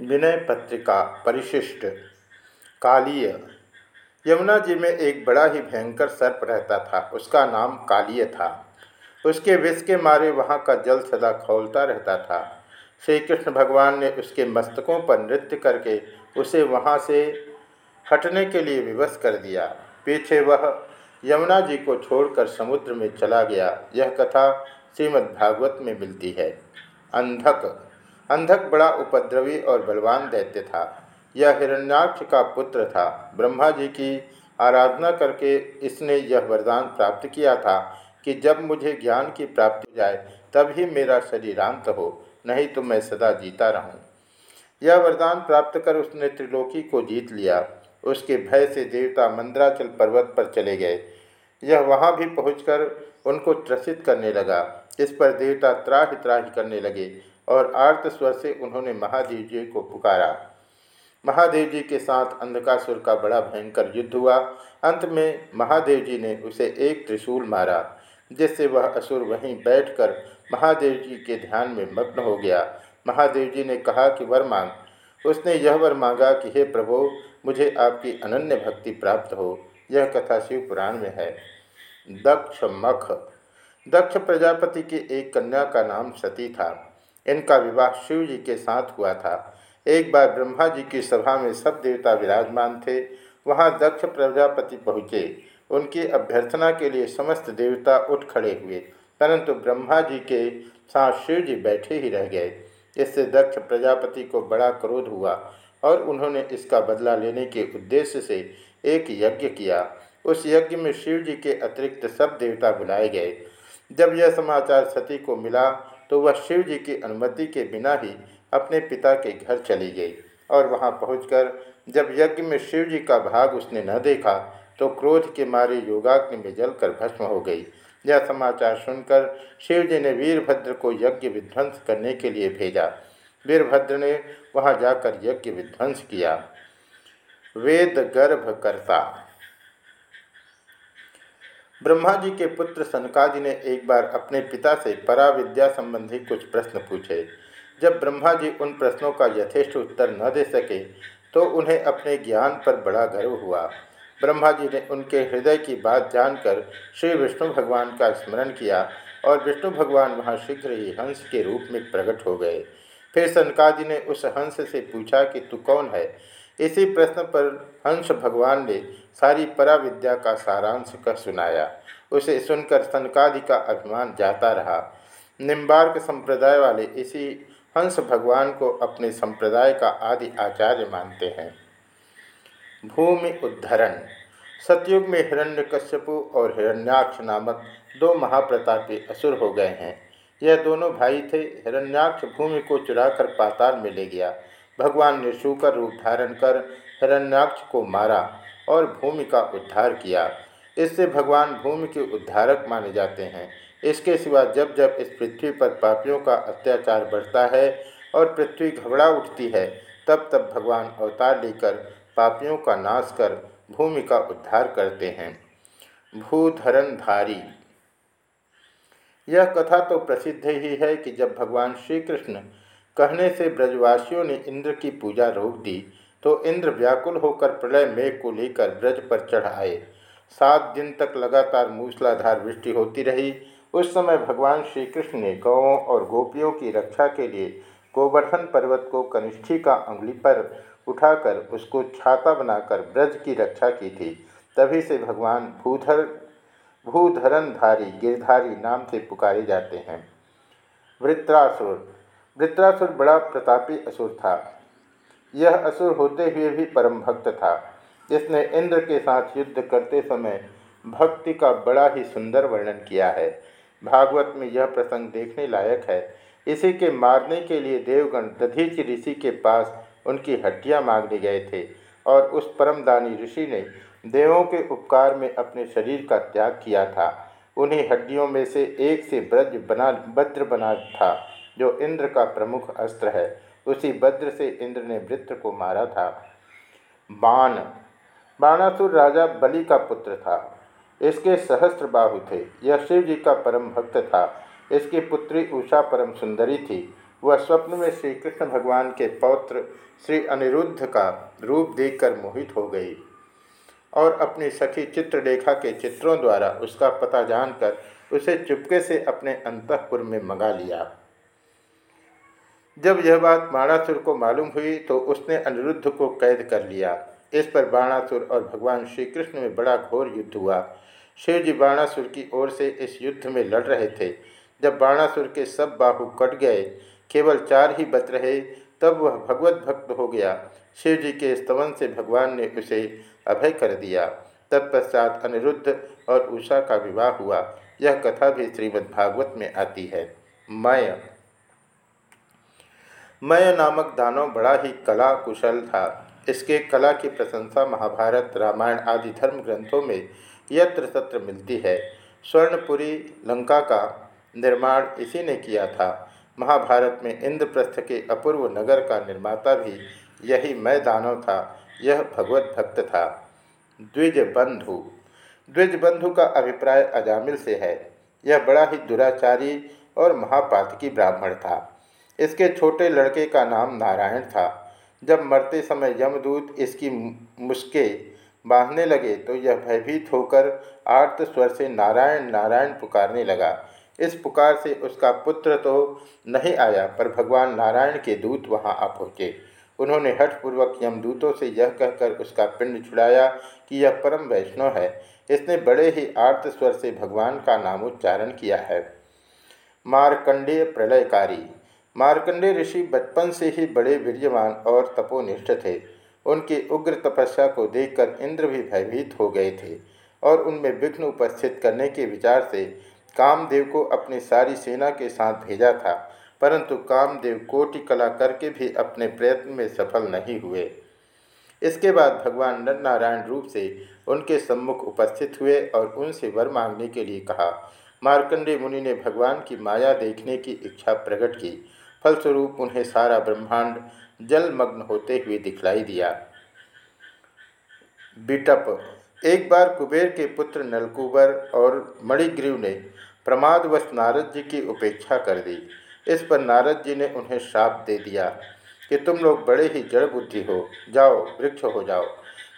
विनय पत्रिका, परिशिष्ट, कालीय। यमुना जी में एक बड़ा ही भयंकर सर्प रहता था। उसका नाम कालीय था। उसके विष के मारे वहाँ का जल सदा खौलता रहता था। श्री कृष्ण भगवान ने उसके मस्तकों पर नृत्य करके उसे वहाँ से हटने के लिए विवश कर दिया। पीछे वह यमुना जी को छोड़कर समुद्र में चला गया। यह कथा श्रीमद्भागवत में मिलती है। अंधक। अंधक बड़ा उपद्रवी और बलवान दैत्य था। यह हिरण्याक्ष का पुत्र था। ब्रह्मा जी की आराधना करके इसने यह वरदान प्राप्त किया था कि जब मुझे ज्ञान की प्राप्ति जाए, तब ही मेरा शरीरांत हो, नहीं तो मैं सदा जीता रहूँ। यह वरदान प्राप्त कर उसने त्रिलोकी को जीत लिया। उसके भय से देवता मंद्राचल पर्वत पर चले गए। यह वहाँ भी पहुंचकर उनको त्रसित करने लगा। इस पर देवता त्राहि त्राहि करने लगे। और आर्त स्वर से उन्होंने महादेव जी को पुकारा। महादेव जी के साथ अंधकासुर का बड़ा भयंकर युद्ध हुआ। अंत में महादेव जी ने उसे एक त्रिशूल मारा, जिससे वह असुर वहीं बैठकर महादेव जी के ध्यान में मग्न हो गया। महादेव जी ने कहा कि, वर मांग। उसने यह वर मांगा कि, हे प्रभु, मुझे आपकी अनन्य भक्ति प्राप्त हो। यह कथा शिव पुराण में है। दक्ष मख। दक्ष प्रजापति की एक कन्या का नाम सती था। इनका विवाह शिव जी के साथ हुआ था। एक बार ब्रह्मा जी की सभा में सब देवता विराजमान थे। वहाँ दक्ष प्रजापति पहुँचे। उनकी अभ्यर्थना के लिए समस्त देवता उठ खड़े हुए, परंतु ब्रह्मा जी के साथ शिव जी बैठे ही रह गए। इससे दक्ष प्रजापति को बड़ा क्रोध हुआ और उन्होंने इसका बदला लेने के उद्देश्य से एक यज्ञ किया। उस यज्ञ में शिव जी के अतिरिक्त सब देवता बुलाए गए। जब यह समाचार सती को मिला तो वह शिव जी की अनुमति के बिना ही अपने पिता के घर चली गई और वहाँ पहुंचकर जब यज्ञ में शिव जी का भाग उसने न देखा तो क्रोध के मारे योगाग्नि में जलकर भस्म हो गई। यह समाचार सुनकर शिव जी ने वीरभद्र को यज्ञ विध्वंस करने के लिए भेजा। वीरभद्र ने वहाँ जाकर यज्ञ विध्वंस किया। वेद गर्भकर्ता ब्रह्मा जी के पुत्र सनकादि ने एक बार अपने पिता से पराविद्या संबंधी कुछ प्रश्न पूछे। जब ब्रह्मा जी उन प्रश्नों का यथेष्ट उत्तर न दे सके तो उन्हें अपने ज्ञान पर बड़ा गर्व हुआ। ब्रह्मा जी ने उनके हृदय की बात जानकर श्री विष्णु भगवान का स्मरण किया और विष्णु भगवान वहाँ शीघ्र ही हंस के रूप में प्रकट हो गए। फिर सनकादि ने उस हंस से पूछा कि, तू कौन है? इसी प्रश्न पर हंस भगवान ने सारी पराविद्या का सारांश कर सुनाया। उसे सुनकर सनकादि का अभिमान जाता रहा। निम्बार्क संप्रदाय वाले इसी हंस भगवान को अपने संप्रदाय का आदि आचार्य मानते हैं। भूमि उद्धरण। सतयुग में हिरण्यकश्यपु और हिरण्याक्ष नामक दो महाप्रतापी असुर हो गए हैं। यह दोनों भाई थे। हिरण्याक्ष भूमि को चुराकर पाताल में ले गया। भगवान ने शूकर रूप धारण कर हिरण्याक्ष को मारा और भूमि का उद्धार किया। इससे भगवान भूमि के उद्धारक माने जाते हैं। इसके सिवा जब जब इस पृथ्वी पर पापियों का अत्याचार बढ़ता है और पृथ्वी घबरा उठती है, तब तब भगवान अवतार लेकर पापियों का नाश कर भूमि का उद्धार करते हैं। भूधरनधारी। यह कथा तो प्रसिद्ध ही है कि जब भगवान श्री कृष्ण कहने से ब्रजवासियों ने इंद्र की पूजा रोक दी तो इंद्र व्याकुल होकर प्रलय मेघ को लेकर ब्रज पर चढ़ आए। सात दिन तक लगातार मूसलाधार वृष्टि होती रही। उस समय भगवान श्री कृष्ण ने गौों और गोपियों की रक्षा के लिए गोवर्धन पर्वत को कनिष्ठी का अंगुली पर उठाकर उसको छाता बनाकर ब्रज की रक्षा की थी। तभी से भगवान भूधर, भूधरनधारी, गिरधारी नाम से पुकारे जाते हैं। वृत्रासुर वृत्रासुर बड़ा प्रतापी असुर था। यह असुर होते हुए भी परम भक्त था। इसने इंद्र के साथ युद्ध करते समय भक्ति का बड़ा ही सुंदर वर्णन किया है। भागवत में यह प्रसंग देखने लायक है। इसी के मारने के लिए देवगण दधीच ऋषि के पास उनकी हड्डियाँ मांगने गए थे और उस परमदानी ऋषि ने देवों के उपकार में अपने शरीर का त्याग किया था। उन्हीं हड्डियों में से एक से ब्रज बना भद्र बना था। जो इंद्र का प्रमुख अस्त्र है। उसी भद्र से इंद्र ने वृत्र को मारा था। बाण। बाणासुर राजा बलि का पुत्र था। इसके सहस्त्र बाहु थे। यह शिव जी का परम भक्त था। इसकी पुत्री उषा परम सुंदरी थी। वह स्वप्न में श्री कृष्ण भगवान के पौत्र श्री अनिरुद्ध का रूप देखकर मोहित हो गई और अपनी सखी चित्रलेखा के चित्रों द्वारा उसका पता जानकर उसे चुपके से अपने अंतपुर में मंगा लिया। जब यह बात बाणासुर को मालूम हुई तो उसने अनिरुद्ध को कैद कर लिया। इस पर बाणासुर और भगवान श्री कृष्ण में बड़ा घोर युद्ध हुआ। शिव जी बाणासुर की ओर से इस युद्ध में लड़ रहे थे। जब बाणासुर के सब बाहु कट गए, केवल चार ही बच रहे, तब वह भगवत भक्त हो गया। शिव जी के स्तवन से भगवान ने उसे अभय कर दिया। तत्पश्चात अनिरुद्ध और उषा का विवाह हुआ। यह कथा भी श्रीमद्भागवत में आती है। मय। मय नामक दानव बड़ा ही कला कुशल था। इसके कला की प्रशंसा महाभारत, रामायण आदि धर्म ग्रंथों में यत्र तत्र मिलती है। स्वर्णपुरी लंका का निर्माण इसी ने किया था। महाभारत में इंद्रप्रस्थ के अपूर्व नगर का निर्माता भी यही मैं दानव था। यह भगवत भक्त था। द्विज बंधु द्विज बंधु का अभिप्राय अजामिल से है। यह बड़ा ही दुराचारी और महापातकी ब्राह्मण था। इसके छोटे लड़के का नाम नारायण था। जब मरते समय यमदूत इसकी मुस्के बांधने लगे तो यह भयभीत होकर आर्त स्वर से नारायण नारायण पुकारने लगा। इस पुकार से उसका पुत्र तो नहीं आया, पर भगवान नारायण के दूत वहाँ आ पहुँचे। उन्होंने हठपूर्वक यमदूतों से यह कहकर उसका पिंड छुड़ाया कि यह परम वैष्णव है। इसने बड़े ही आर्त स्वर से भगवान का नामोच्चारण किया है। मारकंडेय प्रलयकारी मार्कंडे ऋषि बचपन से ही बड़े वीर्यवान और तपोनिष्ठ थे। उनकी उग्र तपस्या को देखकर इंद्र भी भयभीत हो गए थे और उनमें विघ्न उपस्थित करने के विचार से कामदेव को अपनी सारी सेना के साथ भेजा था, परंतु कामदेव कोटि कला करके भी अपने प्रयत्न में सफल नहीं हुए। इसके बाद भगवान नर नारायण रूप से उनके सम्मुख उपस्थित हुए और उनसे वर मांगने के लिए कहा। मार्कंडे मुनि ने भगवान की माया देखने की इच्छा प्रकट की फलस्वरूप उन्हें सारा ब्रह्मांड जलमग्न होते हुए दिखलाई दिया। बिटप, एक बार कुबेर के पुत्र नलकुबर और मणिग्रीव ने प्रमादवश नारद जी की उपेक्षा कर दी। इस पर नारद जी ने उन्हें श्राप दे दिया कि तुम लोग बड़े ही जड़ बुद्धि हो। जाओ, वृक्ष हो जाओ।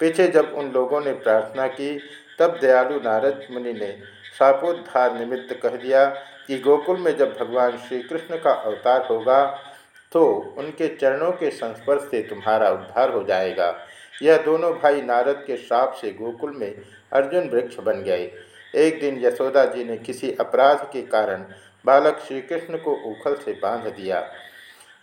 पीछे जब उन लोगों ने प्रार्थना की, तब दयालु नारद मुनि ने शापोद्धार निमित्त कह दिया कि गोकुल में जब भगवान श्री कृष्ण का अवतार होगा तो उनके चरणों के संस्पर्श से तुम्हारा उद्धार हो जाएगा। यह दोनों भाई नारद के श्राप से गोकुल में अर्जुन वृक्ष बन गए। एक दिन यशोदा जी ने किसी अपराध के कारण बालक श्री कृष्ण को उखल से बाँध दिया।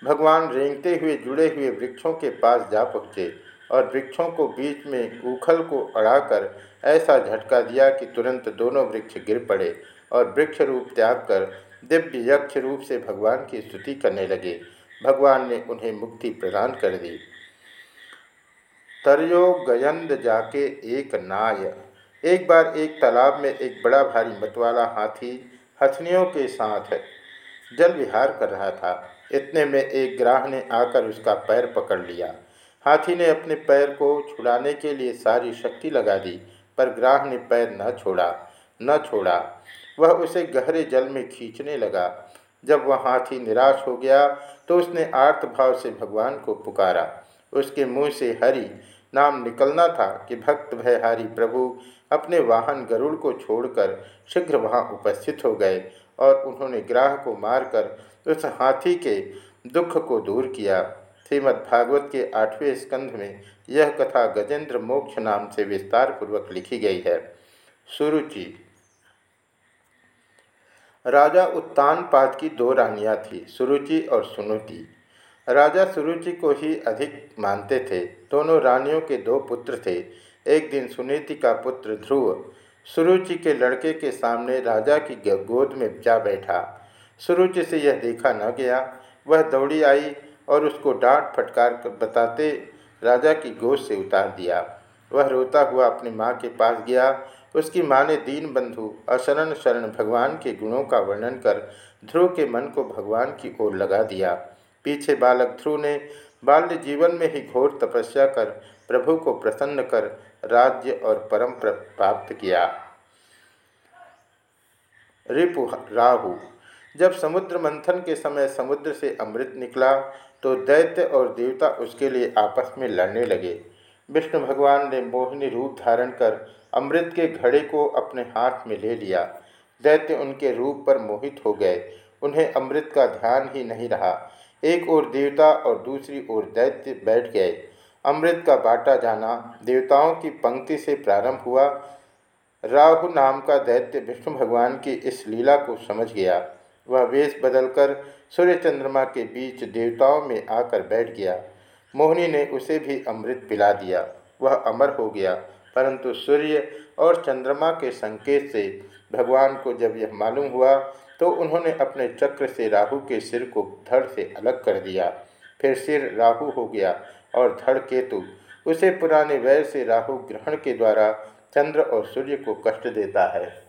भगवान रेंगते हुए जुड़े हुए वृक्षों के पास जा पहुँचे और वृक्षों को बीच में उखल को अड़ाकर ऐसा झटका दिया कि तुरंत दोनों वृक्ष गिर पड़े। और वृक्ष रूप त्याग कर दिव्य यक्ष रूप से भगवान की स्तुति करने लगे। भगवान ने उन्हें मुक्ति प्रदान कर दी। तरयो गयंद जाके एक नाय। एक बार एक तालाब में एक बड़ा भारी मतवाला हाथी हथनियों के साथ जल विहार कर रहा था। इतने में एक ग्राह ने आकर उसका पैर पकड़ लिया। हाथी ने अपने पैर को छुड़ाने के लिए सारी शक्ति लगा दी, पर ग्राह ने पैर न छोड़ा न छोड़ा। वह उसे गहरे जल में खींचने लगा। जब वह हाथी निराश हो गया तो उसने आर्त भाव से भगवान को पुकारा। उसके मुँह से हरि नाम निकलना था कि भक्त भयहारी प्रभु अपने वाहन गरुड़ को छोड़कर शीघ्र वहाँ उपस्थित हो गए और उन्होंने ग्राह को मारकर उस हाथी के दुख को दूर किया। श्रीमद्भागवत के आठवें स्कंध में यह कथा गजेंद्र मोक्ष नाम से विस्तार पूर्वक लिखी गई है। सुरुचि राजा उत्तानपाद की दो रानियाँ थीं, सुरुचि और सुनुति राजा सुरुचि को ही अधिक मानते थे। दोनों रानियों के दो पुत्र थे। एक दिन सुनीति का पुत्र ध्रुव सुरुचि के लड़के के सामने राजा की गोद में जा बैठा। सुरुचि से यह देखा न गया। वह दौड़ी आई और उसको डांट फटकार कर बताते राजा की गोद से उतार दिया। वह रोता हुआ अपनी माँ के पास गया उसकी माँ ने दीन बंधु अशरण शरण भगवान के गुणों का वर्णन कर ध्रुव के मन को भगवान की ओर लगा दिया। पीछे बालक ध्रुव ने बाल्य जीवन में ही घोर तपस्या कर प्रभु को प्रसन्न कर राज्य और परम प्राप्त किया। रिपु राहु, जब समुद्र मंथन के समय समुद्र से अमृत निकला तो दैत्य और देवता उसके लिए आपस में लड़ने लगे। विष्णु भगवान ने मोहिनी रूप धारण कर अमृत के घड़े को अपने हाथ में ले लिया। दैत्य उनके रूप पर मोहित हो गए। उन्हें अमृत का ध्यान ही नहीं रहा। एक ओर देवता और दूसरी ओर दैत्य बैठ गए। अमृत का बाटा जाना देवताओं की पंक्ति से प्रारंभ हुआ। राहु नाम का दैत्य विष्णु भगवान की इस लीला को समझ गया। वह वेश बदलकर सूर्य चंद्रमा के बीच देवताओं में आकर बैठ गया। मोहिनी ने उसे भी अमृत पिला दिया। वह अमर हो गया। परंतु सूर्य और चंद्रमा के संकेत से भगवान को जब यह मालूम हुआ तो उन्होंने अपने चक्र से राहु के सिर को धड़ से अलग कर दिया। फिर सिर राहु हो गया और धड़ केतु उसे पुराने वैर से राहु ग्रहण के द्वारा चंद्र और सूर्य को कष्ट देता है।